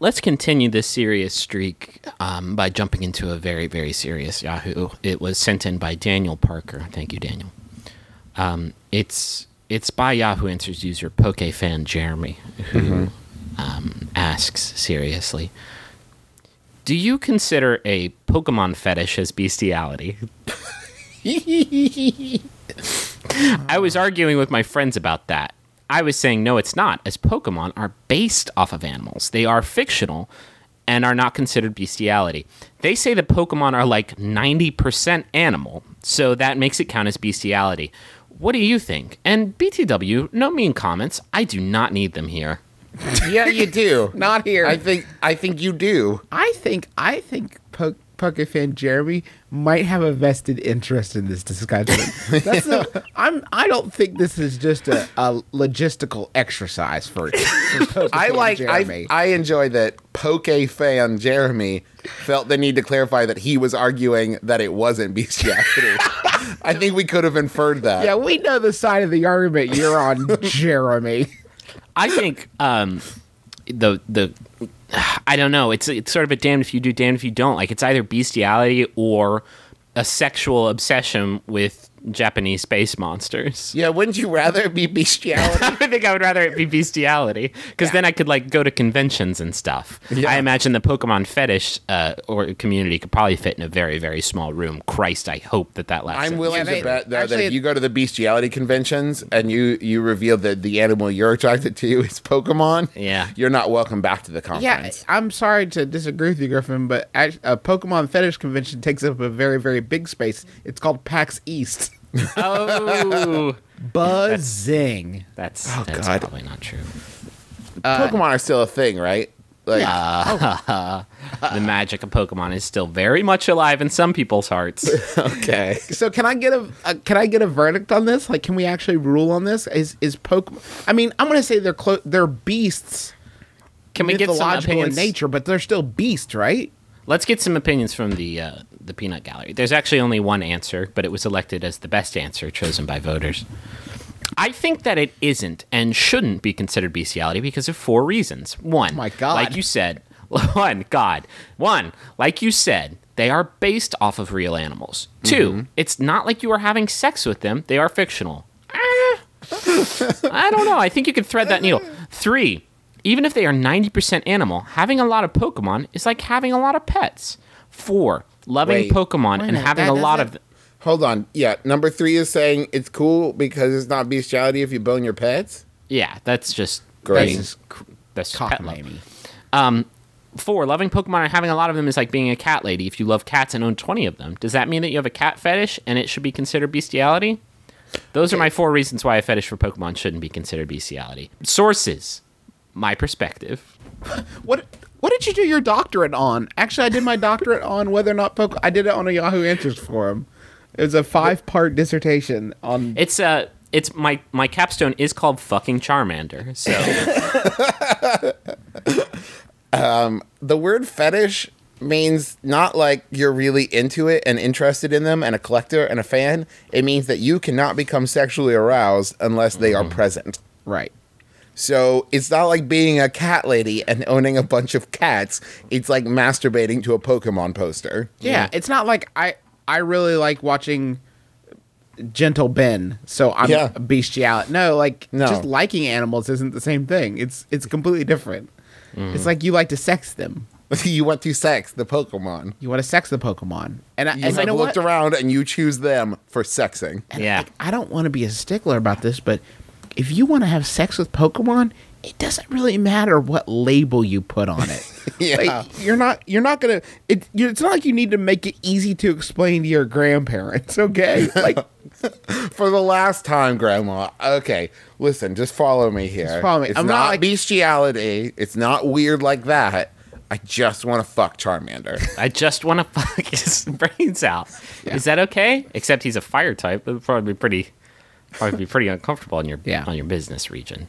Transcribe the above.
let's continue this serious streak um, by jumping into a very, very serious Yahoo. It was sent in by Daniel Parker. Thank you, Daniel. Um, it's it's by Yahoo Answers user PokeFan Jeremy, who um, asks seriously Do you consider a Pokemon fetish as bestiality? I was arguing with my friends about that. I was saying, no, it's not, as Pokemon are based off of animals. They are fictional and are not considered bestiality. They say that Pokemon are like 90% animal, so that makes it count as bestiality. What do you think? And BTW, no mean comments. I do not need them here. Yeah, you do. Not here. I think I think you do. I think I think po- Poke fan Jeremy might have a vested interest in this discussion. That's a, I'm. I don't think this is just a, a logistical exercise for. for I like Jeremy. I I enjoy that Poke fan Jeremy felt the need to clarify that he was arguing that it wasn't bestiality. I think we could have inferred that. yeah, we know the side of the argument you're on, Jeremy. I think um, the the I don't know. It's it's sort of a damned if you do, damned if you don't. Like it's either bestiality or a sexual obsession with Japanese space monsters. Yeah, wouldn't you rather it be bestiality? I think I would rather it be bestiality because then I could like go to conventions and stuff. Yeah. I imagine the Pokemon fetish uh, or community could probably fit in a very very small room. Christ, I hope that that lasts. I'm willing Yeah, to bet though, actually that if you go to the bestiality conventions and you you reveal that the animal you're attracted to is Pokemon, Yeah. you're not welcome back to the conference. Yeah, conference. I'm sorry to disagree with you, Griffin, but a Pokemon fetish convention takes up a very, very big space. It's called PAX East. Oh, Buzzing. that's that's God. probably not true. Pokemon are still a thing, right? Like the magic of Pokemon is still very much alive in some people's hearts. okay. So can I get a, a can I get a verdict on this? Like, can we actually rule on this? Is is Pokemon? I mean, I'm gonna say they're clo- they're beasts, Can we get some mythological in opinions? nature, but they're still beasts, right? Let's get some opinions from the uh, the peanut gallery. There's actually only one answer, but it was elected as the best answer chosen by voters. I think that it isn't and shouldn't be considered bestiality because of four reasons. One, my God. like you said, one, God, one, like you said, they are based off of real animals. Two, it's not like you are having sex with them; they are fictional. Eh, I don't know. I think you could thread that needle. Three, even if they are 90% animal, having a lot of Pokemon is like having a lot of pets. Four, loving Wait. Pokemon and minute, having that a lot doesn't- of. Hold on. Yeah, number three is saying it's cool because it's not bestiality if you bone your pets. Yeah, that's just Great. That's just, that's just pet love. Cockamamie. Um, four, loving Pokemon and having a lot of them is like being a cat lady. If you love cats and own 20 of them, does that mean that you have a cat fetish and it should be considered bestiality? Those are my four reasons why a fetish for Pokemon shouldn't be considered bestiality. Sources, my perspective. What what did you do your doctorate on? Actually, I did my doctorate on whether or not Poke. I did it on a Yahoo Answers forum. It was a five part dissertation on. It's uh it's my my capstone is called fucking Charmander. So The word fetish means not like you're really into it and interested in them and a collector and a fan. It means that you cannot become sexually aroused unless they are present. Right. So it's not like being a cat lady and owning a bunch of cats. It's like masturbating to a Pokemon poster. Yeah, it's not like I I really like watching Gentle Ben, so I'm Yeah. a bestiality. No, like No. just liking animals isn't the same thing. It's it's completely different. It's like you like to sex them. you want to sex the Pokemon. You want to sex the Pokemon, and I, You and have you know looked what? around and you choose them for sexing. yeah. Like, I don't want to be a stickler about this, but if you want to have sex with Pokemon, it doesn't really matter what label you put on it. Yeah. Like, you're not you're not gonna. It, you it's not like you need to make it easy to explain to your grandparents. Okay, like For the last time, Grandma. Okay, listen, just follow me here. Just follow me. It's I'm not not, like- bestiality. It's not weird like that. I just want to fuck Charmander. I just want to fuck his brains out. Is that okay? Except he's a fire type. It would probably be pretty, probably be pretty uncomfortable in your Yeah. on your business region.